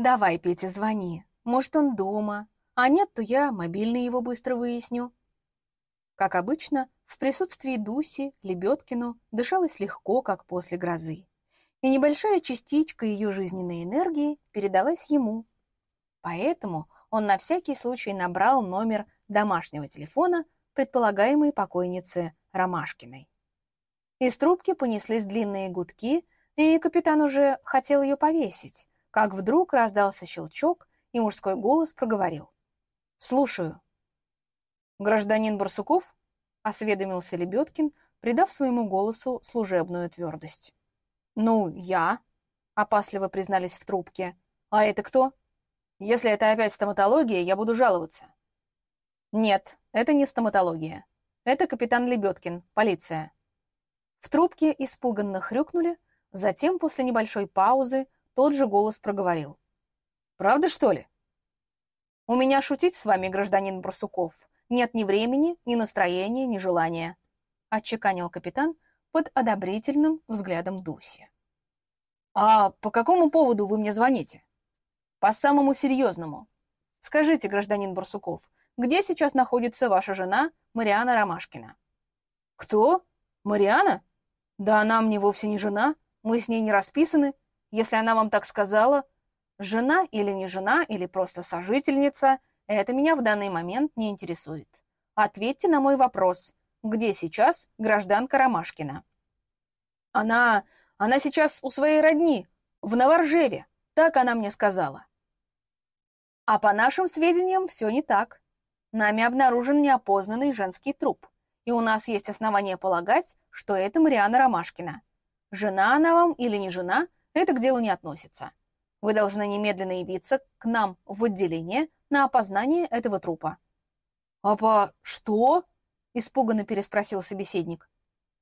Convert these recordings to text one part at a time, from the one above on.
«Давай, Петя, звони. Может, он дома. А нет, то я мобильный его быстро выясню». Как обычно, в присутствии Дуси Лебедкину дышалось легко, как после грозы. И небольшая частичка ее жизненной энергии передалась ему. Поэтому он на всякий случай набрал номер домашнего телефона предполагаемой покойницы Ромашкиной. Из трубки понеслись длинные гудки, и капитан уже хотел ее повесить, как вдруг раздался щелчок, и мужской голос проговорил. «Слушаю». «Гражданин Барсуков?» — осведомился Лебедкин, придав своему голосу служебную твердость. «Ну, я», — опасливо признались в трубке. «А это кто?» «Если это опять стоматология, я буду жаловаться». «Нет, это не стоматология. Это капитан Лебедкин, полиция». В трубке испуганно хрюкнули, затем, после небольшой паузы, тот же голос проговорил. «Правда, что ли?» «У меня шутить с вами, гражданин Барсуков, нет ни времени, ни настроения, ни желания», отчеканил капитан под одобрительным взглядом Дуси. «А по какому поводу вы мне звоните?» «По самому серьезному. Скажите, гражданин Барсуков, где сейчас находится ваша жена Мариана Ромашкина?» «Кто? Мариана? Да она мне вовсе не жена, мы с ней не расписаны. Если она вам так сказала, жена или не жена, или просто сожительница, это меня в данный момент не интересует. Ответьте на мой вопрос. Где сейчас гражданка Ромашкина? Она... она сейчас у своей родни, в Новоржеве. Так она мне сказала. А по нашим сведениям все не так. Нами обнаружен неопознанный женский труп. И у нас есть основания полагать, что это Мариана Ромашкина. Жена она вам или не жена, это к делу не относится. Вы должны немедленно явиться к нам в отделение на опознание этого трупа». «А по что?» – испуганно переспросил собеседник.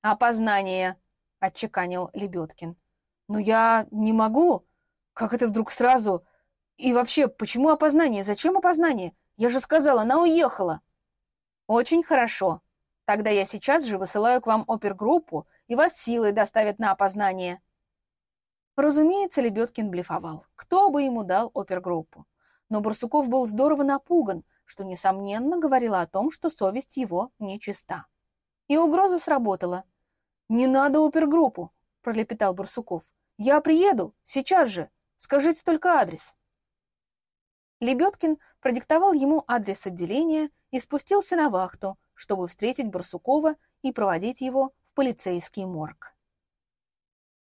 «Опознание», – отчеканил Лебедкин. «Но я не могу. Как это вдруг сразу? И вообще, почему опознание? Зачем опознание? Я же сказала, она уехала». «Очень хорошо. Тогда я сейчас же высылаю к вам опергруппу, и вас силой доставят на опознание». Разумеется, Лебедкин блефовал. Кто бы ему дал опергруппу? Но Барсуков был здорово напуган, что, несомненно, говорило о том, что совесть его нечиста. И угроза сработала. «Не надо опергруппу», — пролепетал Барсуков. «Я приеду, сейчас же. Скажите только адрес». Лебедкин продиктовал ему адрес отделения и спустился на вахту, чтобы встретить Барсукова и проводить его в полицейский морг.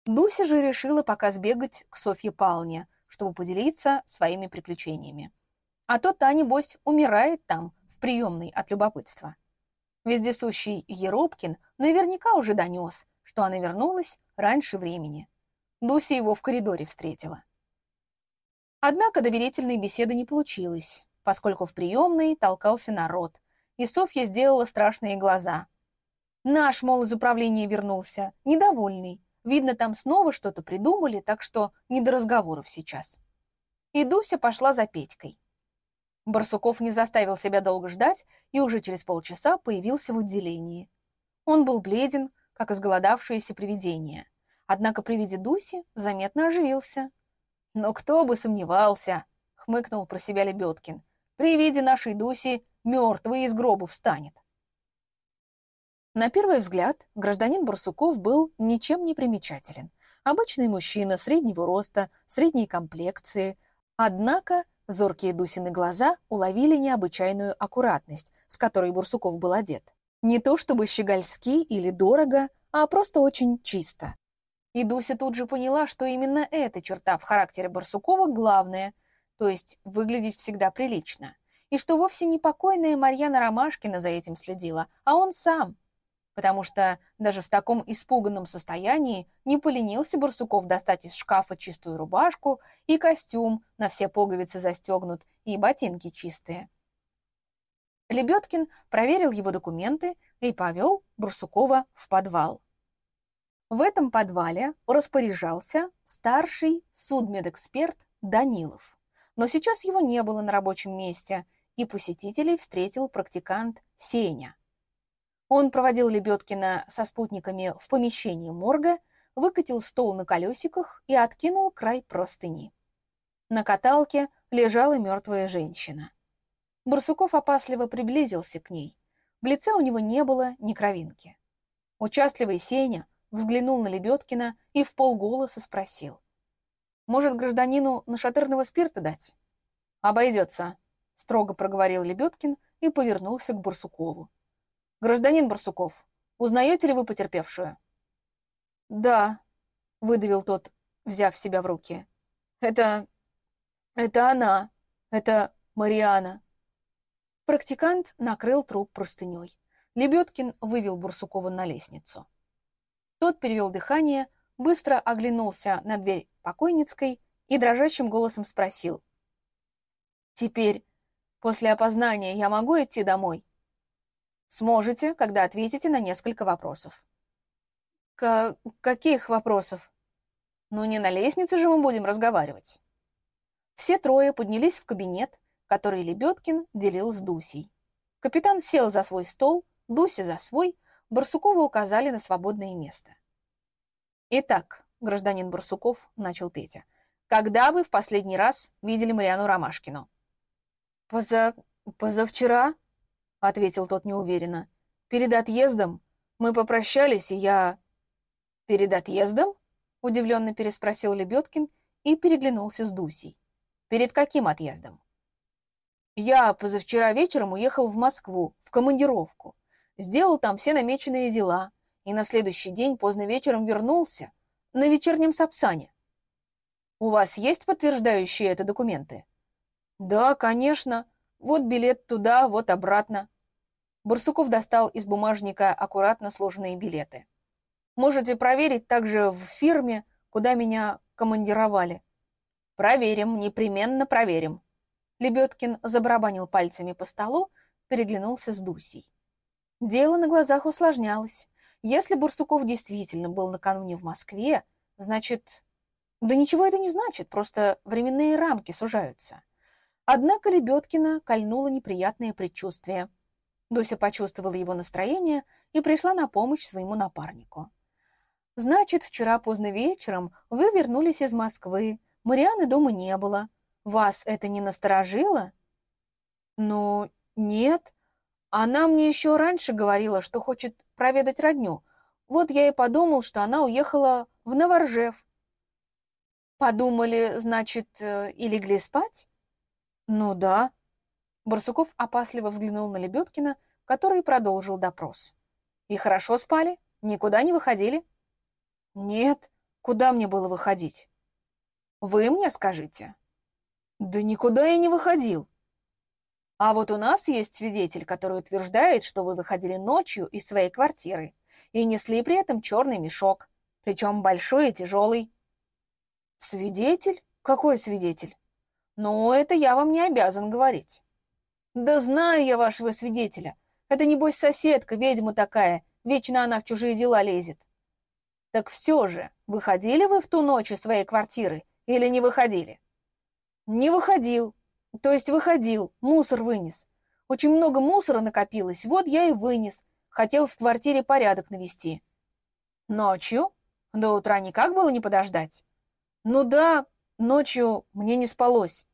Дуся же решила пока сбегать к Софье Палне, чтобы поделиться своими приключениями. А то та, небось, умирает там, в приемной от любопытства. Вездесущий Еропкин наверняка уже донес, что она вернулась раньше времени. Дуся его в коридоре встретила. Однако доверительной беседы не получилось, поскольку в приемной толкался народ, и Софья сделала страшные глаза. Наш, мол, из управления вернулся, недовольный, Видно, там снова что-то придумали, так что не до разговоров сейчас. И Дуся пошла за Петькой. Барсуков не заставил себя долго ждать и уже через полчаса появился в отделении. Он был бледен, как изголодавшееся привидение. Однако при виде Дуси заметно оживился. «Но кто бы сомневался!» — хмыкнул про себя Лебедкин. «При виде нашей Дуси мертвый из гроба встанет». На первый взгляд гражданин Барсуков был ничем не примечателен. Обычный мужчина среднего роста, средней комплекции. Однако зоркие Дусины глаза уловили необычайную аккуратность, с которой Барсуков был одет. Не то чтобы щегольски или дорого, а просто очень чисто. И Дуся тут же поняла, что именно эта черта в характере Барсукова главная, то есть выглядеть всегда прилично. И что вовсе не покойная Марьяна Ромашкина за этим следила, а он сам, потому что даже в таком испуганном состоянии не поленился Барсуков достать из шкафа чистую рубашку и костюм, на все пуговицы застегнут, и ботинки чистые. Лебедкин проверил его документы и повел Барсукова в подвал. В этом подвале распоряжался старший судмедэксперт Данилов. Но сейчас его не было на рабочем месте, и посетителей встретил практикант Сеня – он проводил Лебедкина со спутниками в помещение морга, выкатил стол на колесиках и откинул край простыни. На каталке лежала мертвая женщина. Барсуков опасливо приблизился к ней. В лице у него не было ни кровинки. Участливый Сеня взглянул на Лебедкина и в полголоса спросил. «Может, гражданину нашатырного спирта дать?» «Обойдется», — строго проговорил Лебедкин и повернулся к Барсукову. «Гражданин Барсуков, узнаете ли вы потерпевшую?» «Да», — выдавил тот, взяв себя в руки. «Это... это она. Это Мариана». Практикант накрыл труп простыней. Лебедкин вывел Бурсукова на лестницу. Тот перевел дыхание, быстро оглянулся на дверь покойницкой и дрожащим голосом спросил. «Теперь, после опознания, я могу идти домой?» «Сможете, когда ответите на несколько вопросов». К «Каких вопросов?» «Ну, не на лестнице же мы будем разговаривать». Все трое поднялись в кабинет, который Лебедкин делил с Дусей. Капитан сел за свой стол, Дуся за свой, Барсукову указали на свободное место. «Итак, гражданин Барсуков», — начал Петя, «когда вы в последний раз видели Мариану Ромашкину?» «Поза... позавчера», — ответил тот неуверенно. «Перед отъездом мы попрощались, и я...» «Перед отъездом?» — удивленно переспросил Лебедкин и переглянулся с Дусей. «Перед каким отъездом?» «Я позавчера вечером уехал в Москву, в командировку. Сделал там все намеченные дела, и на следующий день поздно вечером вернулся на вечернем Сапсане. У вас есть подтверждающие это документы? Да, конечно. Вот билет туда, вот обратно. Барсуков достал из бумажника аккуратно сложенные билеты. Можете проверить также в фирме, куда меня командировали. Проверим, непременно проверим. Лебедкин забарабанил пальцами по столу, переглянулся с Дусей. Дело на глазах усложнялось. Если Бурсуков действительно был накануне в Москве, значит... Да ничего это не значит, просто временные рамки сужаются. Однако Лебедкина кольнуло неприятное предчувствие. Дуся почувствовала его настроение и пришла на помощь своему напарнику. «Значит, вчера поздно вечером вы вернулись из Москвы. Марианы дома не было. Вас это не насторожило?» «Ну, нет. Она мне еще раньше говорила, что хочет проведать родню. Вот я и подумал, что она уехала в Новоржев. Подумали, значит, э, и легли спать? Ну да. Барсуков опасливо взглянул на Лебедкина, который продолжил допрос. И хорошо спали? Никуда не выходили? Нет. Куда мне было выходить? Вы мне скажите. Да никуда я не выходил. А вот у нас есть свидетель, который утверждает, что вы выходили ночью из своей квартиры и несли при этом черный мешок, причем большой и тяжелый. Свидетель? Какой свидетель? Ну, это я вам не обязан говорить. Да знаю я вашего свидетеля. Это, небось, соседка, ведьма такая. Вечно она в чужие дела лезет. Так все же, выходили вы в ту ночь из своей квартиры или не выходили? Не выходил, то есть выходил, мусор вынес. Очень много мусора накопилось, вот я и вынес. Хотел в квартире порядок навести. Ночью? До утра никак было не подождать? Ну да, ночью мне не спалось.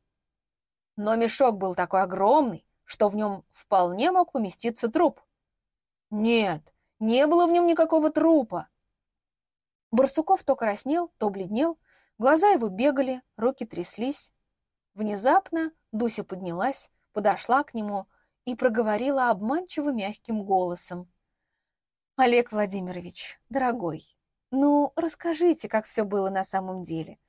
Но мешок был такой огромный, что в нем вполне мог поместиться труп. Нет, не было в нем никакого трупа. Барсуков то краснел, то бледнел, глаза его бегали, руки тряслись. Внезапно Дуся поднялась, подошла к нему и проговорила обманчиво мягким голосом. «Олег Владимирович, дорогой, ну, расскажите, как все было на самом деле.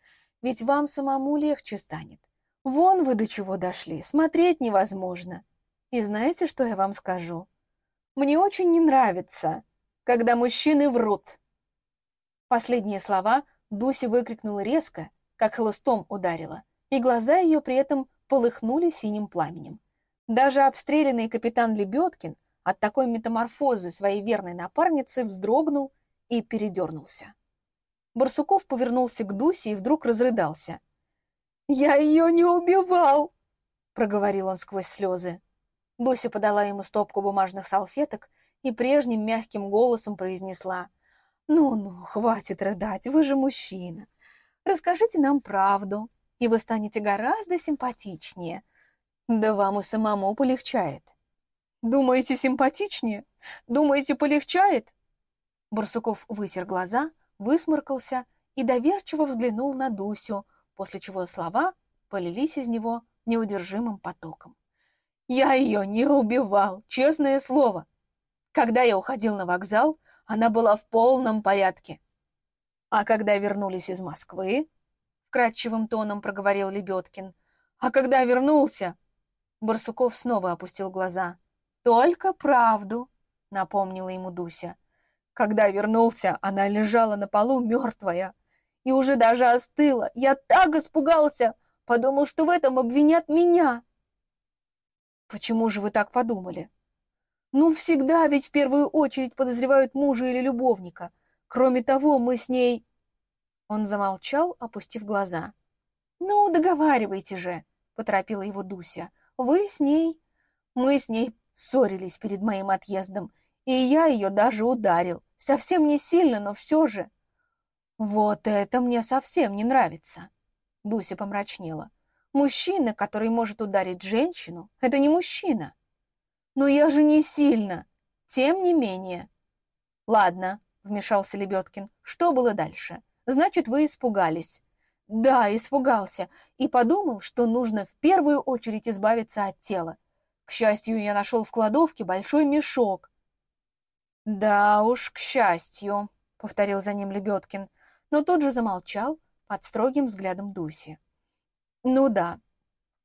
Ведь вам самому легче станет. Вон вы до чего дошли, смотреть невозможно. И знаете, что я вам скажу? Мне очень не нравится, когда мужчины врут». Последние слова Дуся выкрикнула резко, как хлыстом ударила и глаза ее при этом полыхнули синим пламенем. Даже обстрелянный капитан Лебедкин от такой метаморфозы своей верной напарницы вздрогнул и передернулся. Барсуков повернулся к Дусе и вдруг разрыдался. «Я ее не убивал!» — проговорил он сквозь слезы. Дуся подала ему стопку бумажных салфеток и прежним мягким голосом произнесла. «Ну-ну, хватит рыдать, вы же мужчина. Расскажите нам правду. и вы станете гораздо симпатичнее. Да вам и самому полегчает. Думаете, симпатичнее? Думаете, полегчает? Барсуков вытер глаза, высморкался и доверчиво взглянул на Дусю, после чего слова полились из него неудержимым потоком. «Я ее не убивал, честное слово. Когда я уходил на вокзал, она была в полном порядке. А когда вернулись из Москвы, вкрадчивым тоном проговорил Лебедкин, а когда вернулся, Барсуков снова опустил глаза. «Только правду», — напомнила ему Дуся. Когда вернулся, она лежала на полу мертвая и уже даже остыла. Я так испугался, подумал, что в этом обвинят меня. Почему же вы так подумали? Ну, всегда ведь в первую очередь подозревают мужа или любовника. Кроме того, мы с ней... Он замолчал, опустив глаза. «Ну, договаривайте же», — поторопила его Дуся. «Вы с ней...» «Мы с ней ссорились перед моим отъездом, и я ее даже ударил. Совсем не сильно, но все же. Вот это мне совсем не нравится. Дуся помрачнела. Мужчина, который может ударить женщину, это не мужчина. Но я же не сильно. Тем не менее. Ладно, вмешался Лебедкин. Что было дальше? Значит, вы испугались. Да, испугался. И подумал, что нужно в первую очередь избавиться от тела. К счастью, я нашел в кладовке большой мешок, «Да уж, к счастью», — повторил за ним Лебедкин, но тут же замолчал под строгим взглядом Дуси. «Ну да,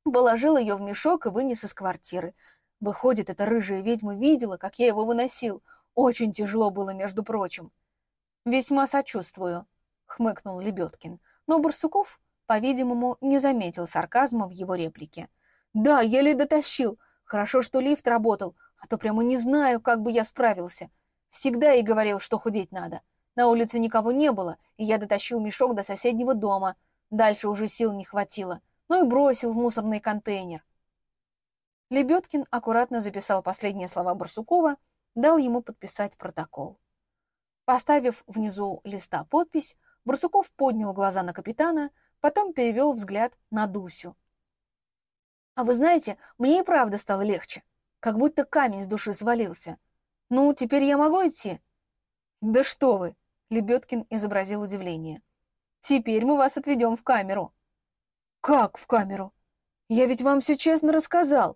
положил ее в мешок и вынес из квартиры. Выходит, эта рыжая ведьма видела, как я его выносил. Очень тяжело было, между прочим». «Весьма сочувствую», — хмыкнул Лебедкин, но Барсуков, по-видимому, не заметил сарказма в его реплике. «Да, еле дотащил. Хорошо, что лифт работал, а то прямо не знаю, как бы я справился. Всегда и говорил, что худеть надо. На улице никого не было, и я дотащил мешок до соседнего дома. Дальше уже сил не хватило. Ну и бросил в мусорный контейнер. Лебедкин аккуратно записал последние слова Барсукова, дал ему подписать протокол. Поставив внизу листа подпись, Барсуков поднял глаза на капитана, потом перевел взгляд на Дусю. «А вы знаете, мне и правда стало легче. Как будто камень с души свалился. «Ну, теперь я могу идти?» «Да что вы!» — Лебедкин изобразил удивление. «Теперь мы вас отведем в камеру». «Как в камеру? Я ведь вам все честно рассказал».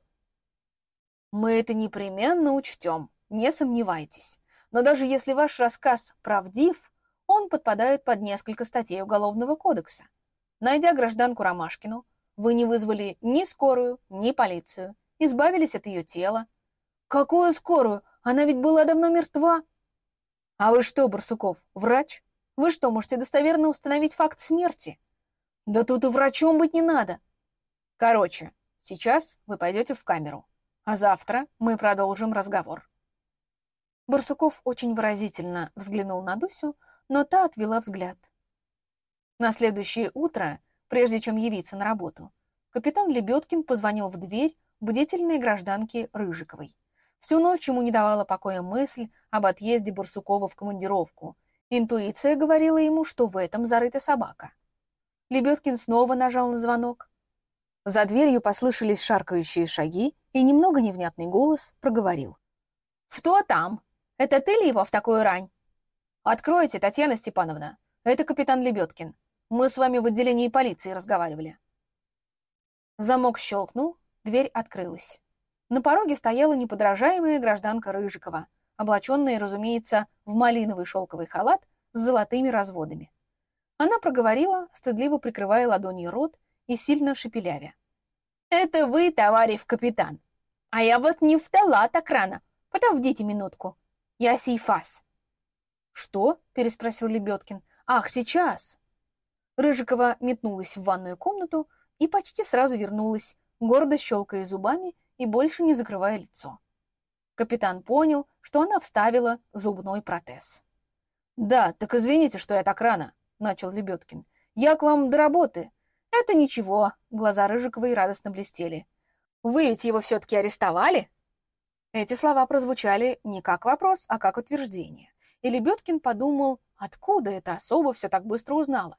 «Мы это непременно учтем, не сомневайтесь. Но даже если ваш рассказ правдив, он подпадает под несколько статей Уголовного кодекса. Найдя гражданку Ромашкину, вы не вызвали ни скорую, ни полицию, избавились от ее тела. Какую скорую? Она ведь была давно мертва. А вы что, Барсуков, врач? Вы что, можете достоверно установить факт смерти? Да тут и врачом быть не надо. Короче, сейчас вы пойдете в камеру, а завтра мы продолжим разговор. Барсуков очень выразительно взглянул на Дусю, но та отвела взгляд. На следующее утро, прежде чем явиться на работу, капитан Лебедкин позвонил в дверь бдительной гражданке Рыжиковой. Всю ночь ему не давала покоя мысль об отъезде Бурсукова в командировку. Интуиция говорила ему, что в этом зарыта собака. Лебедкин снова нажал на звонок. За дверью послышались шаркающие шаги, и немного невнятный голос проговорил. «Кто там? Это ты ли его в такую рань?» «Откройте, Татьяна Степановна. Это капитан Лебедкин. Мы с вами в отделении полиции разговаривали». Замок щелкнул, дверь открылась. На пороге стояла неподражаемая гражданка Рыжикова, облаченная, разумеется, в малиновый шелковый халат с золотыми разводами. Она проговорила, стыдливо прикрывая ладонью рот и сильно шепелявя. «Это вы, товарищ капитан! А я вот не вдала так рано. Подождите минутку. Я сейфас». «Что?» – переспросил Лебедкин. «Ах, сейчас!» Рыжикова метнулась в ванную комнату и почти сразу вернулась, гордо щелкая зубами и больше не закрывая лицо. Капитан понял, что она вставила зубной протез. «Да, так извините, что я так рано», — начал Лебедкин. «Я к вам до работы». «Это ничего», — глаза Рыжиковой радостно блестели. «Вы ведь его все-таки арестовали?» Эти слова прозвучали не как вопрос, а как утверждение. И Лебедкин подумал, откуда эта особа все так быстро узнала.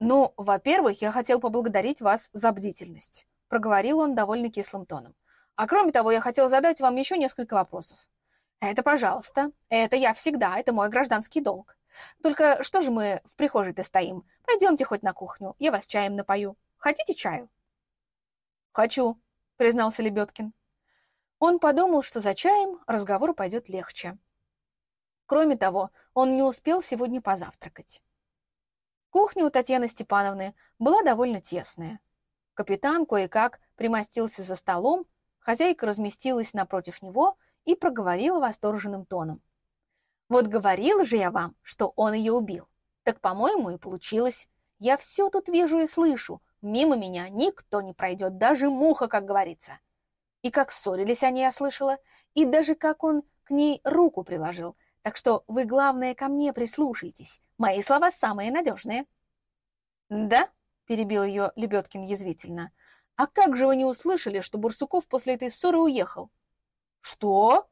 «Ну, во-первых, я хотел поблагодарить вас за бдительность», — проговорил он довольно кислым тоном. «А кроме того, я хотел задать вам еще несколько вопросов». «Это пожалуйста. Это я всегда. Это мой гражданский долг. Только что же мы в прихожей-то стоим? Пойдемте хоть на кухню. Я вас чаем напою. Хотите чаю?» «Хочу», — признался Лебедкин. Он подумал, что за чаем разговор пойдет легче. Кроме того, он не успел сегодня позавтракать. Кухня у Татьяны Степановны была довольно тесная. Капитан кое-как примостился за столом, хозяйка разместилась напротив него и проговорила восторженным тоном. «Вот говорила же я вам, что он ее убил. Так, по-моему, и получилось. Я все тут вижу и слышу. Мимо меня никто не пройдет, даже муха, как говорится. И как ссорились они, я слышала, и даже как он к ней руку приложил. Так что вы, главное, ко мне прислушайтесь. Мои слова самые надежные». «Да?» — перебил ее Лебедкин язвительно. «А как же вы не услышали, что Бурсуков после этой ссоры уехал?» «Что?»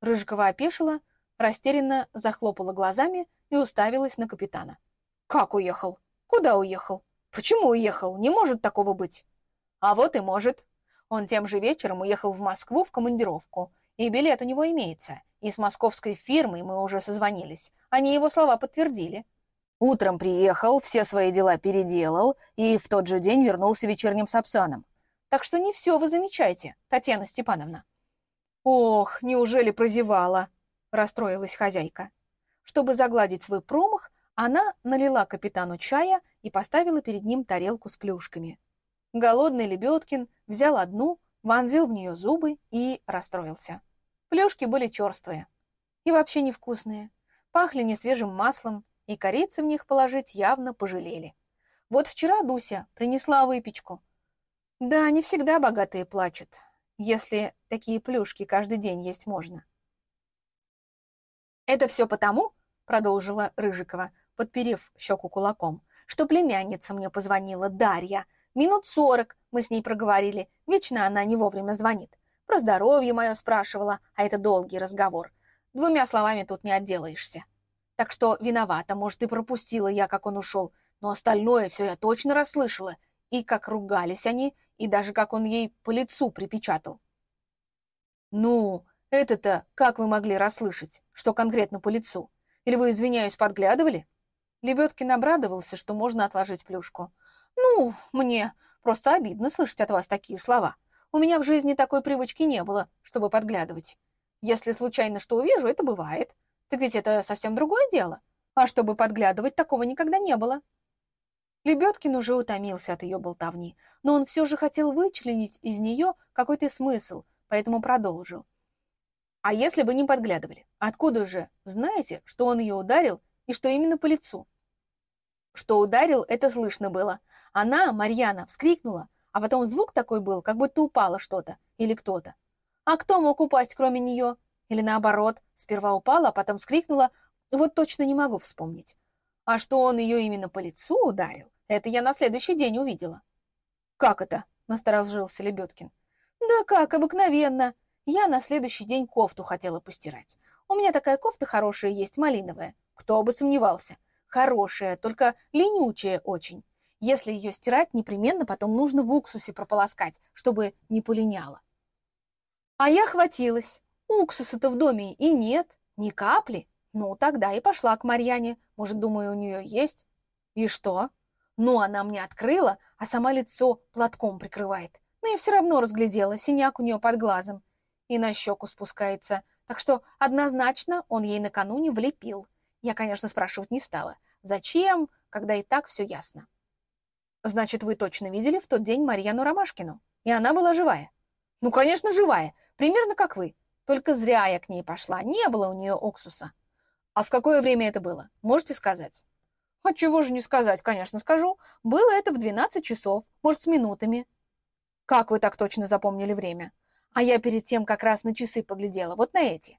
Рыжикова опешила, растерянно захлопала глазами и уставилась на капитана. «Как уехал? Куда уехал? Почему уехал? Не может такого быть!» «А вот и может. Он тем же вечером уехал в Москву в командировку, и билет у него имеется. И с московской фирмой мы уже созвонились. Они его слова подтвердили. Утром приехал, все свои дела переделал и в тот же день вернулся вечерним сапсаном. Так что не все вы замечаете, Татьяна Степановна. Ох, неужели прозевала? Расстроилась хозяйка. Чтобы загладить свой промах, она налила капитану чая и поставила перед ним тарелку с плюшками. Голодный Лебедкин взял одну, вонзил в нее зубы и расстроился. Плюшки были черствые и вообще невкусные, пахли несвежим маслом, и корицы в них положить явно пожалели. Вот вчера Дуся принесла выпечку. Да, не всегда богатые плачут, если такие плюшки каждый день есть можно. «Это все потому, — продолжила Рыжикова, подперев щеку кулаком, — что племянница мне позвонила, Дарья. Минут сорок мы с ней проговорили, вечно она не вовремя звонит. Про здоровье мое спрашивала, а это долгий разговор. Двумя словами тут не отделаешься. Так что виновата, может, и пропустила я, как он ушел, но остальное все я точно расслышала. И как ругались они, и даже как он ей по лицу припечатал. «Ну, это-то как вы могли расслышать? Что конкретно по лицу? Или вы, извиняюсь, подглядывали?» Лебедкин обрадовался, что можно отложить плюшку. «Ну, мне просто обидно слышать от вас такие слова. У меня в жизни такой привычки не было, чтобы подглядывать. Если случайно что увижу, это бывает. Так ведь это совсем другое дело. А чтобы подглядывать, такого никогда не было. Лебедкин уже утомился от ее болтовни, но он все же хотел вычленить из нее какой-то смысл, поэтому продолжил. А если бы не подглядывали, откуда же знаете, что он ее ударил и что именно по лицу? Что ударил, это слышно было. Она, Марьяна, вскрикнула, а потом звук такой был, как будто упало что-то или кто-то. А кто мог упасть, кроме нее? Или наоборот, сперва упала, а потом вскрикнула. Вот точно не могу вспомнить. А что он ее именно по лицу ударил, это я на следующий день увидела. «Как это?» – насторожился Лебедкин. «Да как, обыкновенно. Я на следующий день кофту хотела постирать. У меня такая кофта хорошая есть, малиновая. Кто бы сомневался. Хорошая, только ленючая очень. Если ее стирать, непременно потом нужно в уксусе прополоскать, чтобы не полиняло. А я хватилась. Уксуса-то в доме и нет, ни капли. Ну, тогда и пошла к Марьяне. Может, думаю, у нее есть. И что? Ну, она мне открыла, а сама лицо платком прикрывает. Но я все равно разглядела, синяк у нее под глазом. И на щеку спускается. Так что однозначно он ей накануне влепил. Я, конечно, спрашивать не стала. Зачем, когда и так все ясно. Значит, вы точно видели в тот день Марьяну Ромашкину? И она была живая? Ну, конечно, живая. Примерно как вы. Только зря я к ней пошла. Не было у нее уксуса. А в какое время это было? Можете сказать? А чего же не сказать, конечно, скажу. Было это в 12 часов, может, с минутами. Как вы так точно запомнили время? А я перед тем как раз на часы поглядела, вот на эти.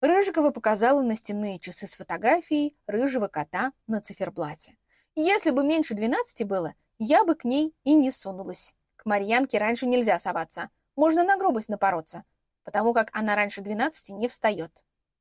Рыжикова показала на стенные часы с фотографией рыжего кота на циферблате. Если бы меньше 12 было, я бы к ней и не сунулась. К Марьянке раньше нельзя соваться. Можно на грубость напороться, потому как она раньше двенадцати не встает.